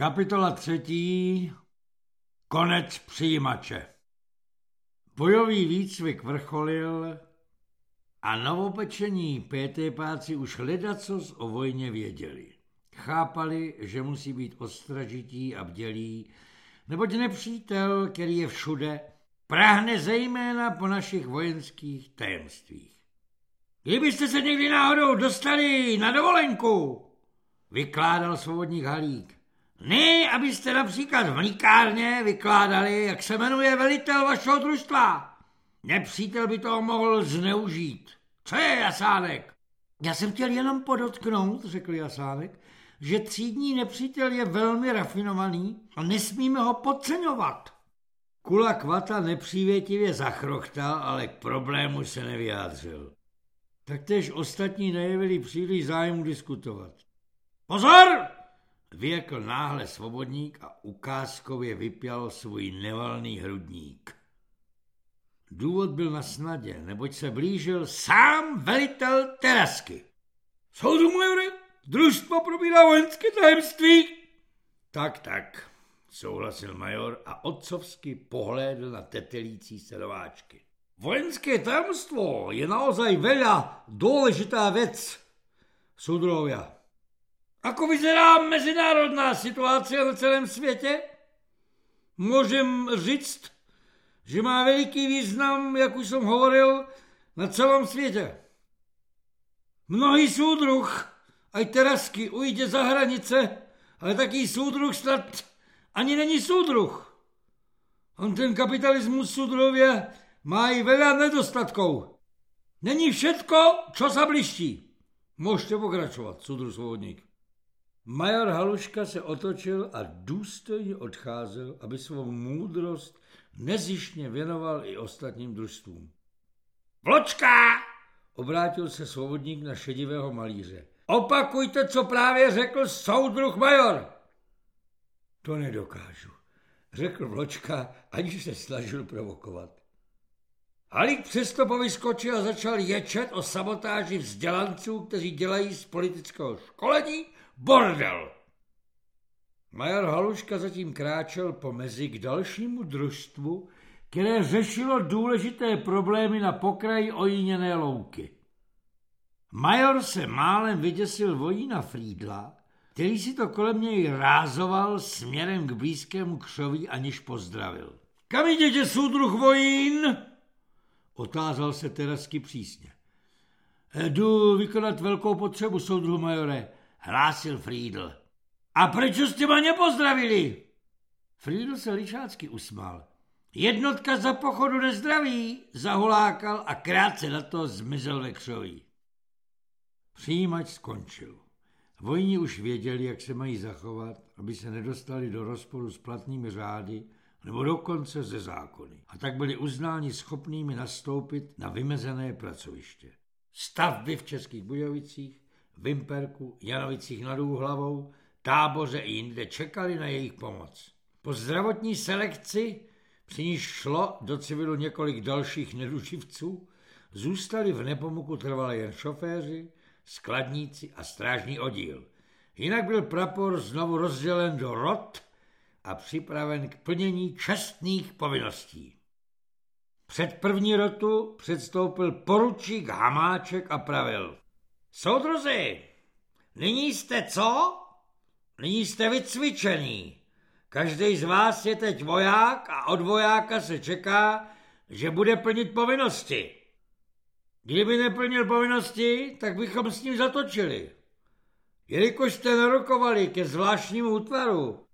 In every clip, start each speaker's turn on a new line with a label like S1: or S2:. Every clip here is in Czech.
S1: Kapitola třetí. Konec přijímače. Bojový výcvik vrcholil a novopečení PTPáci už ledacos o vojně věděli. Chápali, že musí být ostražití a bdělí, neboť nepřítel, který je všude, práhne zejména po našich vojenských tajemstvích. Kdybyste se někdy náhodou dostali na dovolenku, vykládal svobodník Halík, ne, abyste například v mlíkárně vykládali, jak se jmenuje velitel vašeho družstva. Nepřítel by toho mohl zneužít. Co je Jasánek? Já jsem chtěl jenom podotknout, řekl Jasánek, že třídní nepřítel je velmi rafinovaný a nesmíme ho podceňovat. Kula Kvata nepřívětivě zachrochtal, ale k problému se nevyjádřil. Taktéž ostatní nejevili příliš zájmu diskutovat. Pozor! Vyjekl náhle svobodník a ukázkově vypěl svůj nevalný hrudník. Důvod byl na snadě, neboť se blížil sám velitel Terasky. Soudu majore, družstvo probírá vojenské tajemství. Tak, tak, souhlasil major a otcovsky pohlédl na tetelící se nováčky. Vojenské tajemstvo je naozaj veľa důležitá věc, soudrovia. Ako vyzerá mezinárodná situace na celém světě? Můžem říct, že má veliký význam, jak už jsem hovoril, na celém světě. Mnohý súdruh, aj terasky, ujde za hranice, ale taký súdruh snad ani není súdruh. On ten kapitalismus súdruhově má i veľa nedostatkov. Není všetko, čo sa bliští. Můžete pokračovat, súdruh svobodník. Major Haluška se otočil a důstojně odcházel, aby svou můdrost nezišně věnoval i ostatním družstvům. Vločka! Obrátil se svobodník na šedivého malíře. Opakujte, co právě řekl soudruh major. To nedokážu, řekl Vločka, aniž se snažil provokovat. Halík přesto povyskočil a začal ječet o sabotáži vzdělanců, kteří dělají z politického školení Bordel! Major Haluška zatím kráčel po mezi k dalšímu družstvu, které řešilo důležité problémy na pokraji ojíněné louky. Major se málem vyděsil vojína Frídla, který si to kolem něj rázoval směrem k blízkému křoví, aniž pozdravil. Kam jdete, soudruh vojín? Otázal se Terasky přísně. Jdu vykonat velkou potřebu, soudruh majore, hlásil Friedl. A proč jste ma nepozdravili? Friedl se lišácky usmál. Jednotka za pochodu nezdraví, zahulákal a krátce na to zmizel ve křoví. Přijímač skončil. Vojni už věděli, jak se mají zachovat, aby se nedostali do rozporu s platnými řády nebo dokonce ze zákony. A tak byli uznáni schopnými nastoupit na vymezené pracoviště. Stavby v Českých Budějovicích, Vimperku, Janovicích nad Úhlavou, táboře i jinde čekali na jejich pomoc. Po zdravotní selekci, při níž šlo do civilu několik dalších neduživců, zůstali v Nepomuku trvale jen šoféři, skladníci a strážní oddíl. Jinak byl prapor znovu rozdělen do rot a připraven k plnění čestných povinností. Před první rotu předstoupil poručík Hamáček a pravil. Soudruzi, nyní jste co? Nyní jste vycvičený. Každý z vás je teď voják a od vojáka se čeká, že bude plnit povinnosti. Kdyby neplnil povinnosti, tak bychom s ním zatočili. Jelikož jste narokovali ke zvláštnímu útvaru,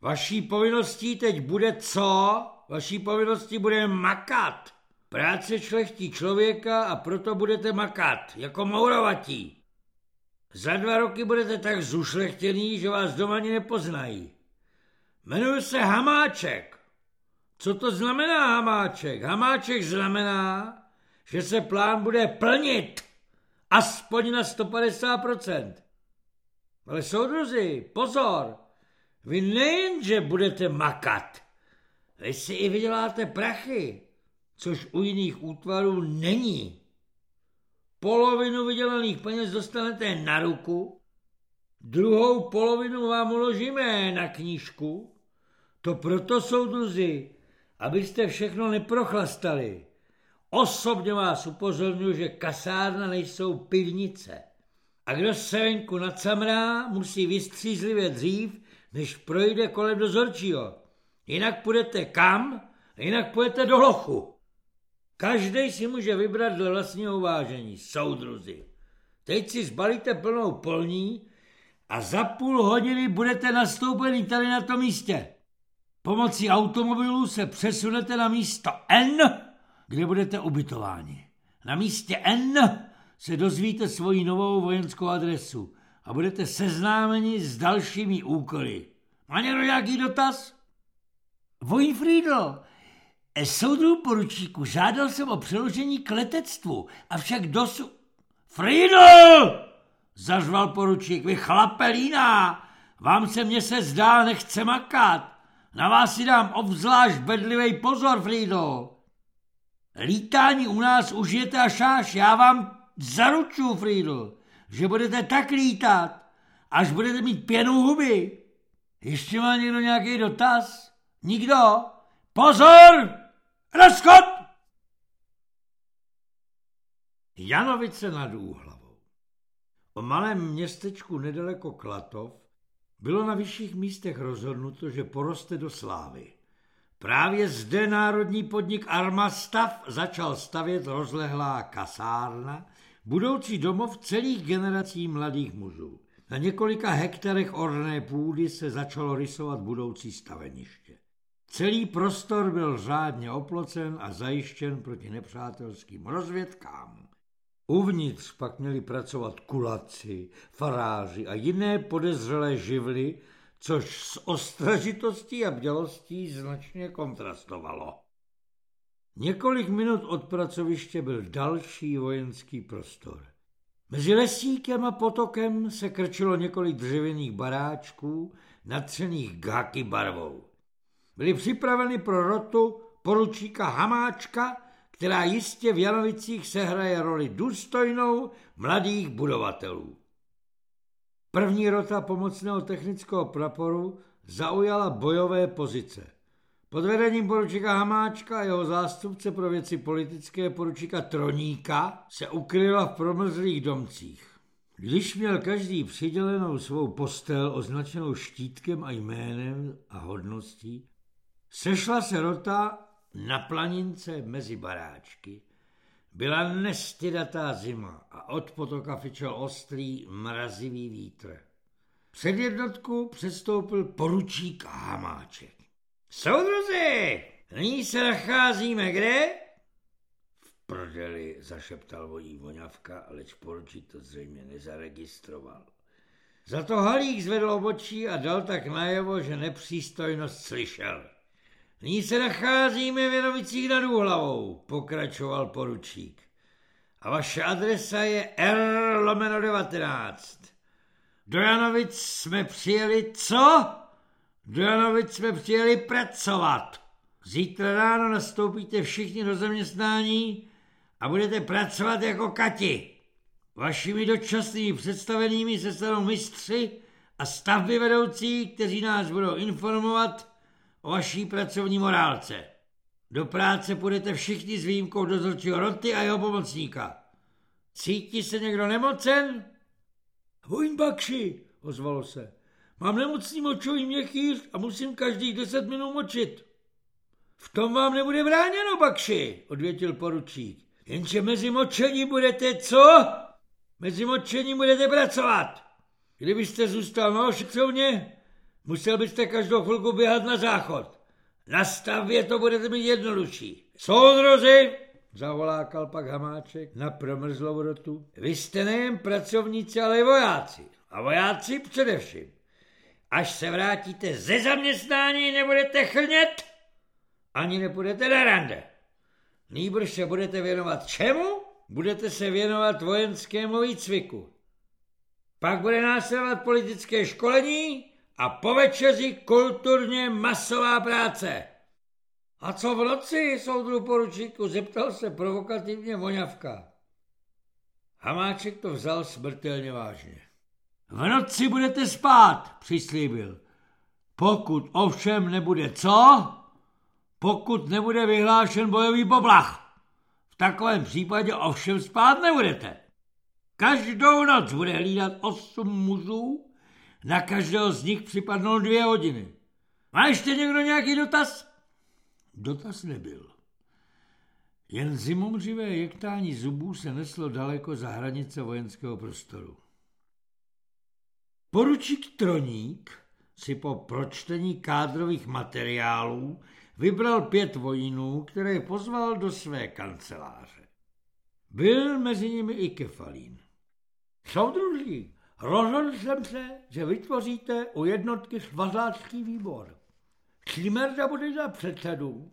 S1: vaší povinností teď bude co? Vaší povinností bude makat. Práce šlechtí člověka a proto budete makat, jako mourovatí. Za dva roky budete tak zušlechtěný, že vás doma ani nepoznají. Jmenuji se Hamáček. Co to znamená Hamáček? Hamáček znamená, že se plán bude plnit aspoň na 150%. Ale soudruzi, pozor, vy nejenže budete makat, vy si i vyděláte prachy což u jiných útvarů není. Polovinu vydělaných peněz dostanete na ruku Druhou polovinu vám uložíme na knížku. To proto jsou druzy, abyste všechno neprochlastali. Osobně vás upozorňuji, že kasárna nejsou pivnice. A kdo se venku nacamrá, musí vystřízlivě dřív, než projde kolem dozorčího. Jinak půjdete kam, jinak půjdete do lochu. Každý si může vybrat dle vlastního uvážení, soudruzi. Teď si zbalíte plnou polní a za půl hodiny budete nastoupeni tady na tom místě. Pomocí automobilu se přesunete na místo N, kde budete ubytováni. Na místě N se dozvíte svoji novou vojenskou adresu a budete seznámeni s dalšími úkoly. Má někdo nějaký dotaz? Vojfriedl, soudru poručíku, žádal jsem o přeložení k letectvu, avšak dosu... Friedl! Zařval poručík, vy chlapelína, vám se mě se zdá, nechce makat. Na vás si dám obzvlášť bedlivý pozor, Friedl. Lítání u nás užijete až až, já vám zaručuju, Friedl, že budete tak lítat, až budete mít pěnu huby. Ještě má někdo nějaký dotaz? Nikdo? Pozor! Rozchod! Janovice nad Úhlavou. O malém městečku nedaleko Klatov bylo na vyšších místech rozhodnuto, že poroste do slávy. Právě zde národní podnik Armastav začal stavět rozlehlá kasárna, budoucí domov celých generací mladých mužů. Na několika hektarech orné půdy se začalo rysovat budoucí staveniště. Celý prostor byl řádně oplocen a zajištěn proti nepřátelským rozvědkám. Uvnitř pak měli pracovat kulaci, faráři a jiné podezřelé živly, což s ostražitostí a bdělostí značně kontrastovalo. Několik minut od pracoviště byl další vojenský prostor. Mezi lesíkem a potokem se krčilo několik dřevěných baráčků, natřených gáky barvou. Byly připraveny pro rotu poručíka Hamáčka, která jistě v Janovicích sehraje roli důstojnou mladých budovatelů. První rota pomocného technického praporu zaujala bojové pozice. Pod vedením poručíka Hamáčka a jeho zástupce pro věci politické poručíka Troníka se ukryla v promrzlých domcích. Když měl každý přidělenou svou postel označenou štítkem a jménem a hodností, sešla se rota na planince mezi baráčky. Byla nestydatá zima a od potoka fičel ostrý, mrazivý vítr. Před jednotku přestoupil poručík Hamáček. Soudruzi, nyní se nacházíme kde? V prdeli, zašeptal vojí voňavka, aleč poručík to zřejmě nezaregistroval. Za to Halík zvedl obočí a dal tak najevo, že nepřístojnost slyšel. Nyní se nacházíme v Janovicích nad Úhlavou, pokračoval poručík. A vaše adresa je R lomeno 19. Do Janovic jsme přijeli co? Do Janovic jsme přijeli pracovat. Zítra ráno nastoupíte všichni do zaměstnání a budete pracovat jako kati. Vašimi dočasnými představenými se stanou mistři a stavby vedoucí, kteří nás budou informovat o vaší pracovní morálce. Do práce půjdete všichni s výjimkou dozorčího roty a jeho pomocníka. Cítí se někdo nemocen? Vojn Bakši, ozvalo se. Mám nemocný močový měchýř a musím každých deset minut močit. V tom vám nebude bráněno, Bakši, odvětil poručík. Jenže mezi močení budete co? Mezi močení budete pracovat. Kdybyste zůstal na ošetřovně, Musel byste každou chvilku běhat na záchod. Na stavbě to budete mít jednodušší. Soudrozi, zavolákal pak Hamáček na promrzlou rotu. Vy jste nejen pracovníci, ale i vojáci. A vojáci především. Až se vrátíte ze zaměstnání, nebudete chrnět, ani nepůjdete na rande. Nýbrž se budete věnovat čemu? Budete se věnovat vojenskému výcviku. Pak bude následovat politické školení a po večeři kulturně masová práce. A co v noci, soudru poručíku, zeptal se provokativně voňavka. Hamáček to vzal smrtelně vážně. V noci budete spát, přislíbil. Pokud ovšem nebude co? Pokud nebude vyhlášen bojový poplach. V takovém případě ovšem spát nebudete. Každou noc bude hlídat osm mužů, na každého z nich připadnou dvě hodiny. Má ještě někdo nějaký dotaz? Dotaz nebyl. Jen zimomřivé jektání zubů se neslo daleko za hranice vojenského prostoru. Poručík Troník si po pročtení kádrových materiálů vybral pět vojínů, které pozval do své kanceláře. Byl mezi nimi i Kefalín. Soudruží, rozhodl jsem se, že vytvoříte u jednotky svazácký výbor. Šlimerda bude za předsedu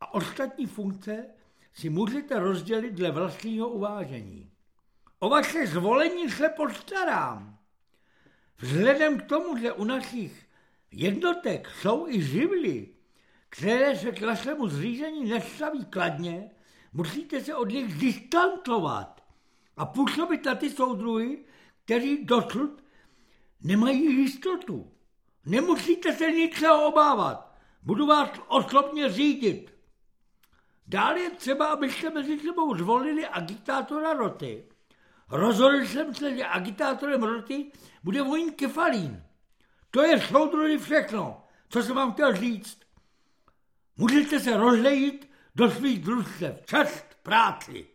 S1: a ostatní funkce si můžete rozdělit dle vlastního uvážení. O vaše zvolení se postarám. Vzhledem k tomu, že u našich jednotek jsou i živly, které se k našemu zřízení nestaví kladně, musíte se od nich distancovat a působit na ty soudruhy, kteří dosud nemají jistotu. Nemusíte se ničeho obávat. Budu vás osobně řídit. Dále je třeba, abyste mezi sebou zvolili agitátora roty. Rozhodl jsem se, že agitátorem roty bude vojín Kefalín. To je soudruhy všechno, co jsem vám chtěl říct. Můžete se rozlejit do svých družstev. Čest práci.